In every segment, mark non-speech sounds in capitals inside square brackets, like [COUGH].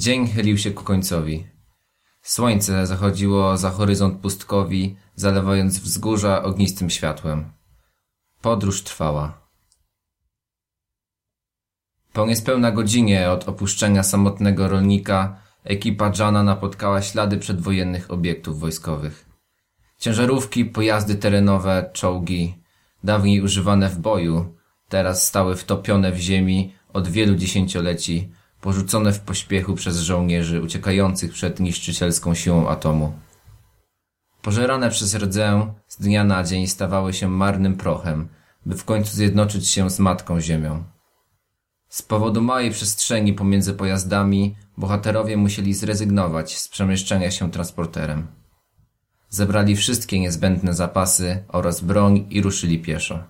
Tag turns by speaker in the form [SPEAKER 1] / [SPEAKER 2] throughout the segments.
[SPEAKER 1] Dzień chylił się ku końcowi. Słońce zachodziło za horyzont pustkowi, zalewając wzgórza ognistym światłem. Podróż trwała. Po niespełna godzinie od opuszczenia samotnego rolnika ekipa Jana napotkała ślady przedwojennych obiektów wojskowych. Ciężarówki, pojazdy terenowe, czołgi, dawniej używane w boju, teraz stały wtopione w ziemi od wielu dziesięcioleci, porzucone w pośpiechu przez żołnierzy uciekających przed niszczycielską siłą atomu. Pożerane przez rdzę z dnia na dzień stawały się marnym prochem, by w końcu zjednoczyć się z Matką Ziemią. Z powodu małej przestrzeni pomiędzy pojazdami bohaterowie musieli zrezygnować z przemieszczania się transporterem. Zebrali wszystkie niezbędne zapasy oraz broń i ruszyli pieszo.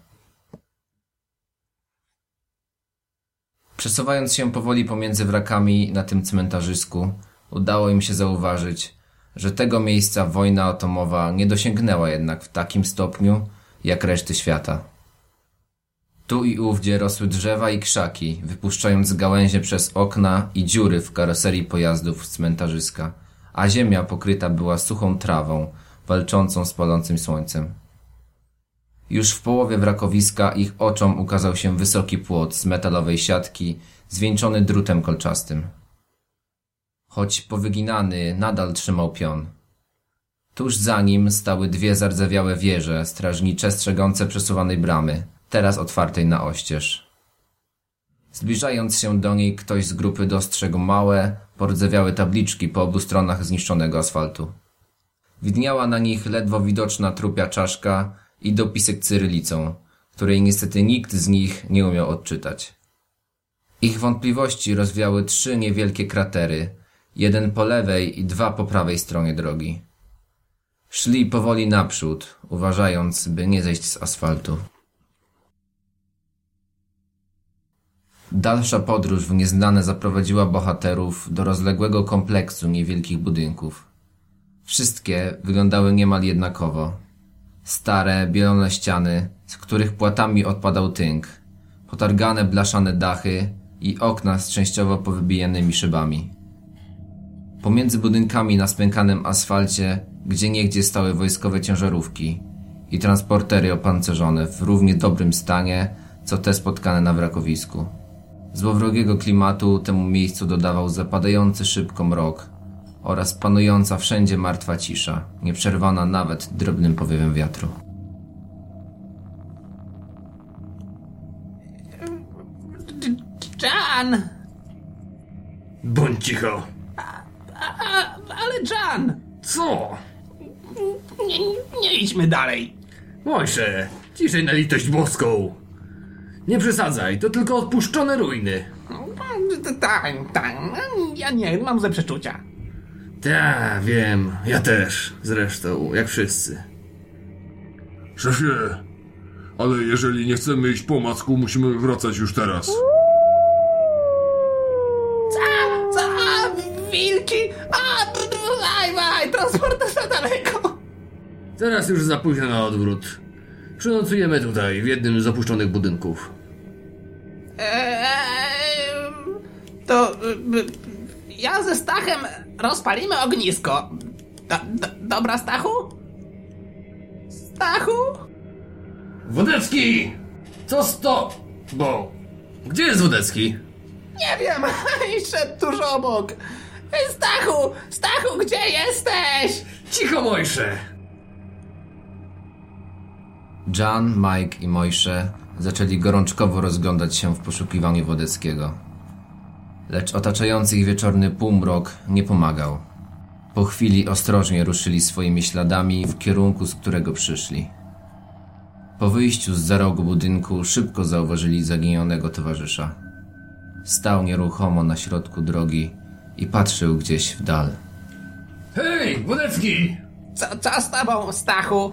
[SPEAKER 1] Przesuwając się powoli pomiędzy wrakami na tym cmentarzysku, udało im się zauważyć, że tego miejsca wojna atomowa nie dosięgnęła jednak w takim stopniu, jak reszty świata. Tu i ówdzie rosły drzewa i krzaki, wypuszczając gałęzie przez okna i dziury w karoserii pojazdów z cmentarzyska, a ziemia pokryta była suchą trawą, walczącą z palącym słońcem. Już w połowie wrakowiska ich oczom ukazał się wysoki płot z metalowej siatki, zwieńczony drutem kolczastym. Choć powyginany, nadal trzymał pion. Tuż za nim stały dwie zardzewiałe wieże, strażnicze strzegące przesuwanej bramy, teraz otwartej na oścież. Zbliżając się do niej, ktoś z grupy dostrzegł małe, pordzewiałe tabliczki po obu stronach zniszczonego asfaltu. Widniała na nich ledwo widoczna trupia czaszka i dopisek cyrylicą, której niestety nikt z nich nie umiał odczytać. Ich wątpliwości rozwiały trzy niewielkie kratery, jeden po lewej i dwa po prawej stronie drogi. Szli powoli naprzód, uważając, by nie zejść z asfaltu. Dalsza podróż w nieznane zaprowadziła bohaterów do rozległego kompleksu niewielkich budynków. Wszystkie wyglądały niemal jednakowo. Stare, bielone ściany, z których płatami odpadał tynk, potargane blaszane dachy i okna z częściowo powybijanymi szybami. Pomiędzy budynkami na spękanym asfalcie gdzie niegdzie stały wojskowe ciężarówki i transportery opancerzone w równie dobrym stanie, co te spotkane na wrakowisku. Złowrogiego klimatu temu miejscu dodawał zapadający szybko mrok oraz panująca wszędzie martwa cisza, nieprzerwana nawet drobnym powiewem wiatru.
[SPEAKER 2] Jan!
[SPEAKER 3] Bądź cicho.
[SPEAKER 2] A, ale Jan!
[SPEAKER 3] Co?
[SPEAKER 2] Nie, nie idźmy dalej.
[SPEAKER 3] Mojsze, ciszej na litość boską. Nie przesadzaj, to tylko odpuszczone ruiny.
[SPEAKER 2] Tak, tak. Ja nie mam ze przeczucia.
[SPEAKER 3] Ta, wiem, ja też, zresztą, jak wszyscy.
[SPEAKER 4] Szefie, ale jeżeli nie chcemy iść po macku, musimy wracać już teraz.
[SPEAKER 2] Za, za, wilki! A, waj, waj, transport za daleko.
[SPEAKER 3] Teraz już za późno na odwrót. Przynocujemy tutaj, w jednym z opuszczonych budynków.
[SPEAKER 2] Eee, to y, y, ja ze Stachem rozpalimy ognisko. Do, do, dobra, Stachu? Stachu?
[SPEAKER 3] Wodecki! Co z to? Bo... Gdzie jest Wodecki?
[SPEAKER 2] Nie wiem, [LAUGHS] i szedł tuż obok. Stachu! Stachu, gdzie jesteś?
[SPEAKER 3] Cicho, Mojsze!
[SPEAKER 1] Jan, Mike i Mojsze zaczęli gorączkowo rozglądać się w poszukiwaniu Wodeckiego. Lecz otaczający ich wieczorny półmrok nie pomagał. Po chwili ostrożnie ruszyli swoimi śladami w kierunku, z którego przyszli. Po wyjściu z za rogu budynku szybko zauważyli zaginionego towarzysza. Stał nieruchomo na środku drogi i patrzył gdzieś w dal.
[SPEAKER 3] Hej, Wodecki!
[SPEAKER 2] Co, co z tobą, Stachu?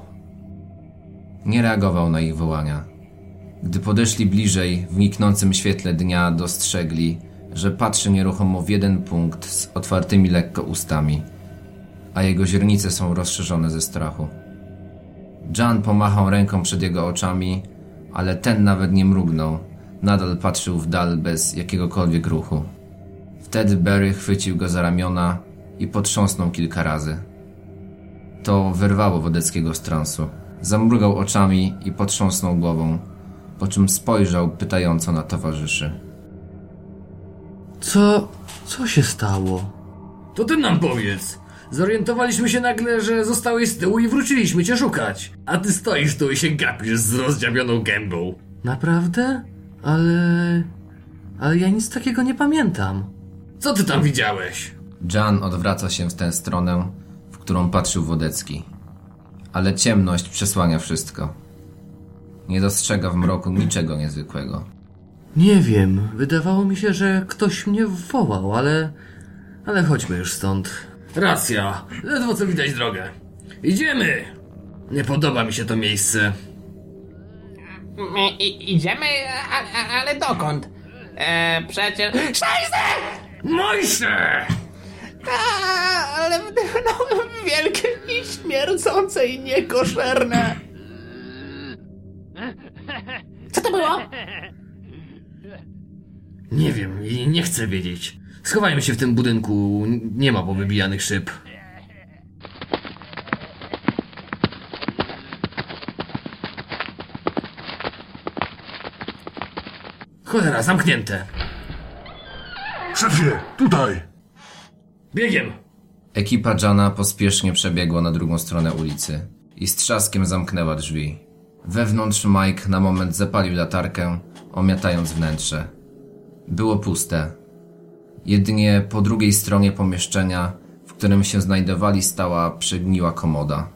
[SPEAKER 1] Nie reagował na ich wołania. Gdy podeszli bliżej, w niknącym świetle dnia dostrzegli, że patrzy nieruchomo w jeden punkt z otwartymi lekko ustami, a jego źrenice są rozszerzone ze strachu. Jan pomachał ręką przed jego oczami, ale ten nawet nie mrugnął. Nadal patrzył w dal bez jakiegokolwiek ruchu. Wtedy Barry chwycił go za ramiona i potrząsnął kilka razy. To wyrwało Wodeckiego z transu. Zamrugał oczami i potrząsnął głową, po czym spojrzał pytająco na towarzyszy.
[SPEAKER 5] Co... co się stało?
[SPEAKER 3] To ty nam powiedz. Zorientowaliśmy się nagle, że zostałeś z tyłu i wróciliśmy cię szukać. A ty stoisz tu i się gapisz z rozdziawioną gębą.
[SPEAKER 5] Naprawdę? Ale... Ale ja nic takiego nie pamiętam.
[SPEAKER 3] Co ty tam widziałeś?
[SPEAKER 1] Jan odwraca się w tę stronę, w którą patrzył Wodecki. Ale ciemność przesłania wszystko. Nie dostrzega w mroku niczego niezwykłego.
[SPEAKER 5] Nie wiem, wydawało mi się, że ktoś mnie wołał, ale... Ale chodźmy już stąd.
[SPEAKER 3] Racja. Ledwo co widać drogę. Idziemy! Nie podoba mi się to miejsce.
[SPEAKER 2] I, idziemy, a, a, ale dokąd? E, przecież... Szajse!
[SPEAKER 3] Mojsze!
[SPEAKER 2] A, ale wdychnąłem wielkie i śmierdzące i niekoszerne. Co to było?
[SPEAKER 3] Nie wiem i nie chcę wiedzieć. Schowajmy się w tym budynku. Nie ma powybijanych szyb. Cholera, zamknięte.
[SPEAKER 4] Szefie, tutaj!
[SPEAKER 3] Biegiem!
[SPEAKER 1] Ekipa Jana pospiesznie przebiegła na drugą stronę ulicy i z trzaskiem zamknęła drzwi. Wewnątrz Mike na moment zapalił latarkę, omiatając wnętrze. Było puste. Jedynie po drugiej stronie pomieszczenia, w którym się znajdowali, stała przegniła komoda.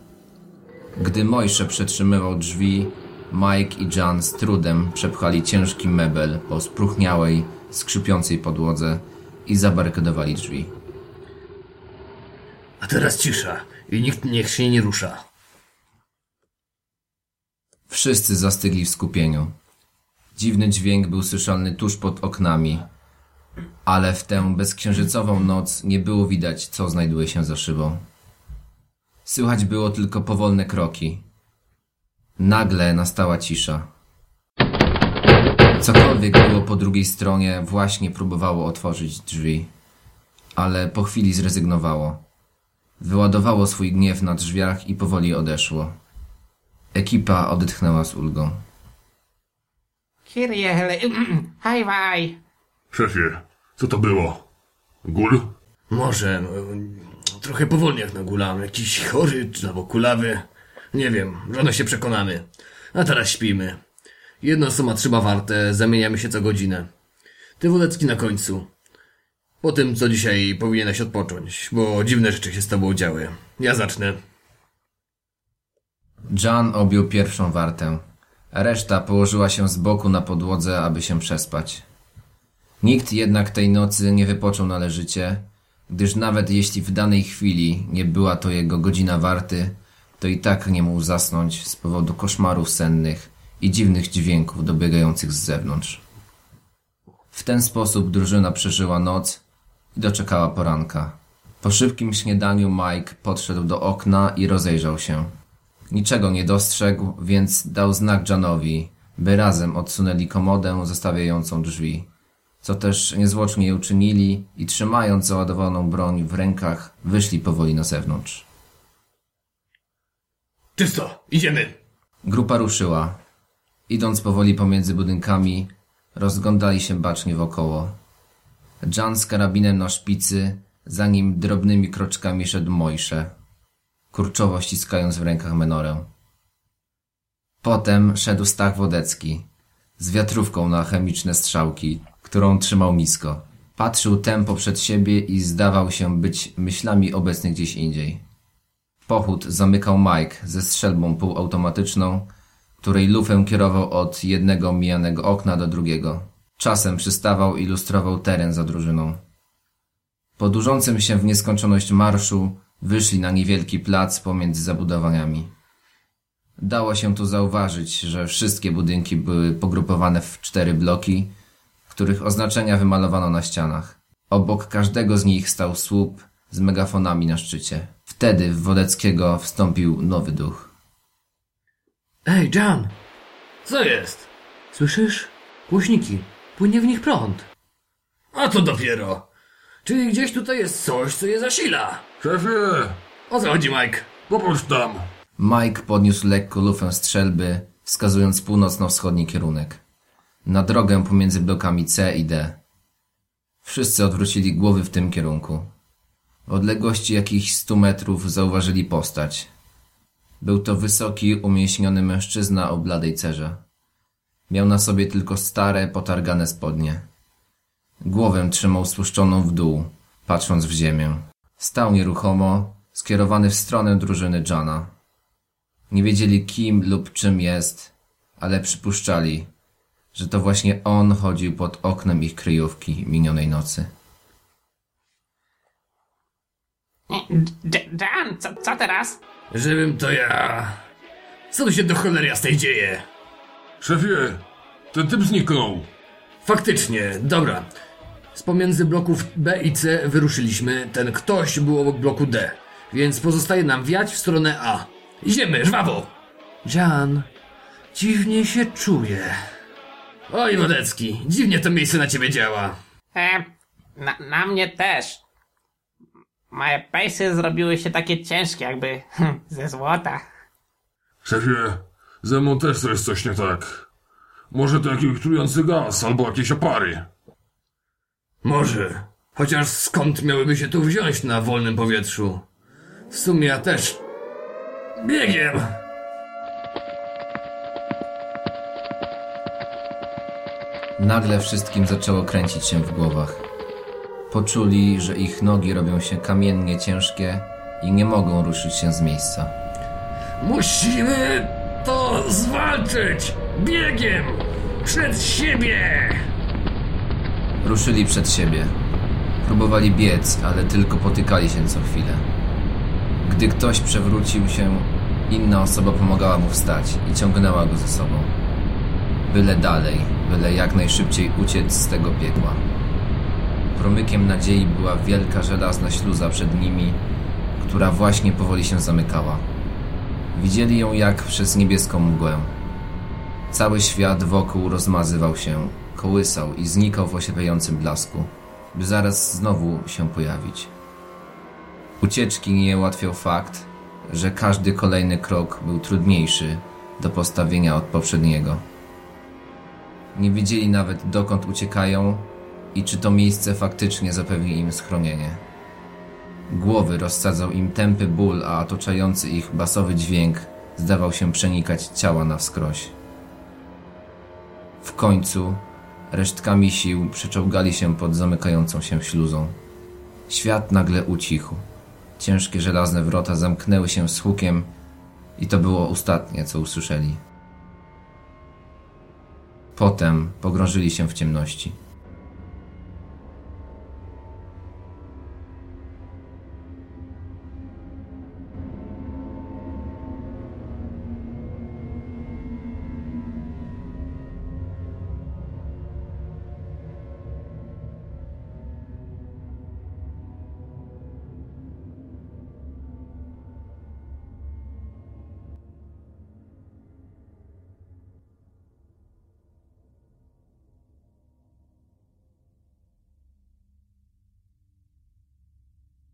[SPEAKER 1] Gdy Mojsze przetrzymywał drzwi, Mike i Jan z trudem przepchali ciężki mebel po spróchniałej, skrzypiącej podłodze i zabarykadowali drzwi.
[SPEAKER 3] A teraz cisza i nikt niech się nie rusza.
[SPEAKER 1] Wszyscy zastygli w skupieniu. Dziwny dźwięk był słyszalny tuż pod oknami, ale w tę bezksiężycową noc nie było widać, co znajduje się za szybą. Słychać było tylko powolne kroki. Nagle nastała cisza. Cokolwiek było po drugiej stronie właśnie próbowało otworzyć drzwi, ale po chwili zrezygnowało. Wyładowało swój gniew na drzwiach i powoli odeszło. Ekipa odetchnęła z ulgą.
[SPEAKER 2] Kyrie, haj, waj.
[SPEAKER 4] Szefie, co to było? Gul?
[SPEAKER 3] Może mm, trochę powolnie jak na gulam. Jakiś chory czy albo kulawy. Nie wiem, rano się przekonamy. A teraz śpimy. Jedno suma trzyma warte, zamieniamy się co godzinę. Ty Wodecki na końcu. Po tym, co dzisiaj powinieneś odpocząć, bo dziwne rzeczy się z tobą działy. Ja zacznę.
[SPEAKER 1] Jan objął pierwszą wartę. Reszta położyła się z boku na podłodze, aby się przespać. Nikt jednak tej nocy nie wypoczął należycie, gdyż nawet jeśli w danej chwili nie była to jego godzina warty, to i tak nie mógł zasnąć z powodu koszmarów sennych i dziwnych dźwięków dobiegających z zewnątrz. W ten sposób drużyna przeżyła noc i doczekała poranka. Po szybkim śniadaniu Mike podszedł do okna i rozejrzał się. Niczego nie dostrzegł, więc dał znak Janowi, by razem odsunęli komodę zostawiającą drzwi. Co też niezwłocznie uczynili i trzymając załadowaną broń w rękach, wyszli powoli na zewnątrz.
[SPEAKER 3] Czysto, idziemy.
[SPEAKER 1] Grupa ruszyła. Idąc powoli pomiędzy budynkami, rozglądali się bacznie wokoło. Jan z karabinem na szpicy, za nim drobnymi kroczkami szedł Mojsze, kurczowo ściskając w rękach menorę. Potem szedł Stach Wodecki, z wiatrówką na chemiczne strzałki, którą trzymał nisko. Patrzył tempo przed siebie i zdawał się być myślami obecny gdzieś indziej. Pochód zamykał Mike ze strzelbą półautomatyczną, której lufę kierował od jednego mijanego okna do drugiego. Czasem przystawał i lustrował teren za drużyną. Po dłużącym się w nieskończoność marszu wyszli na niewielki plac pomiędzy zabudowaniami. Dało się tu zauważyć, że wszystkie budynki były pogrupowane w cztery bloki, których oznaczenia wymalowano na ścianach. Obok każdego z nich stał słup z megafonami na szczycie. Wtedy w Wodeckiego wstąpił nowy duch.
[SPEAKER 5] Ej, Jan!
[SPEAKER 3] Co jest?
[SPEAKER 5] Słyszysz? Głośniki. Płynie w nich prąd.
[SPEAKER 3] A to dopiero. Czyli gdzieś tutaj jest coś, co je zasila.
[SPEAKER 4] Szefie,
[SPEAKER 3] O co chodzi, Mike?
[SPEAKER 4] popatrz tam.
[SPEAKER 1] Mike podniósł lekko lufę strzelby, wskazując północno-wschodni kierunek. Na drogę pomiędzy blokami C i D. Wszyscy odwrócili głowy w tym kierunku. W odległości jakichś stu metrów zauważyli postać. Był to wysoki, umięśniony mężczyzna o bladej cerze. Miał na sobie tylko stare, potargane spodnie. Głowę trzymał spuszczoną w dół, patrząc w ziemię. Stał nieruchomo, skierowany w stronę drużyny Jana. Nie wiedzieli kim lub czym jest, ale przypuszczali, że to właśnie on chodził pod oknem ich kryjówki minionej nocy.
[SPEAKER 2] Jan, co, co teraz?
[SPEAKER 3] Żebym to ja... Co tu się do cholery jasnej dzieje?
[SPEAKER 4] Szefie, ten typ zniknął.
[SPEAKER 3] Faktycznie, dobra. Z pomiędzy bloków B i C wyruszyliśmy. Ten ktoś był obok bloku D. Więc pozostaje nam wiać w stronę A. Idziemy, żwawo!
[SPEAKER 5] Jan, dziwnie się czuję.
[SPEAKER 3] Oj, Wodecki, dziwnie to miejsce na ciebie działa.
[SPEAKER 2] E, na, na mnie też. Moje pejsy zrobiły się takie ciężkie, jakby hm, ze złota.
[SPEAKER 4] Szefie, ze mną też jest coś nie tak. Może to jakiś trujący gaz albo jakieś opary.
[SPEAKER 3] Może. Chociaż skąd miałyby się tu wziąć na wolnym powietrzu? W sumie ja też. Biegiem!
[SPEAKER 1] Nagle wszystkim zaczęło kręcić się w głowach. Poczuli, że ich nogi robią się kamiennie ciężkie i nie mogą ruszyć się z miejsca.
[SPEAKER 3] Musimy to zwalczyć! Biegiem! Przed siebie!
[SPEAKER 1] Ruszyli przed siebie. Próbowali biec, ale tylko potykali się co chwilę. Gdy ktoś przewrócił się, inna osoba pomagała mu wstać i ciągnęła go ze sobą. Byle dalej, byle jak najszybciej uciec z tego piekła. Promykiem nadziei była wielka żelazna śluza przed nimi, która właśnie powoli się zamykała. Widzieli ją jak przez niebieską mgłę. Cały świat wokół rozmazywał się, kołysał i znikał w osiepiającym blasku, by zaraz znowu się pojawić. Ucieczki nie ułatwiał fakt, że każdy kolejny krok był trudniejszy do postawienia od poprzedniego. Nie wiedzieli nawet dokąd uciekają i czy to miejsce faktycznie zapewni im schronienie. Głowy rozsadzał im tępy ból, a otaczający ich basowy dźwięk zdawał się przenikać ciała na wskroś. W końcu resztkami sił przeczołgali się pod zamykającą się śluzą. Świat nagle ucichł. Ciężkie żelazne wrota zamknęły się z hukiem i to było ostatnie, co usłyszeli. Potem pogrążyli się w ciemności.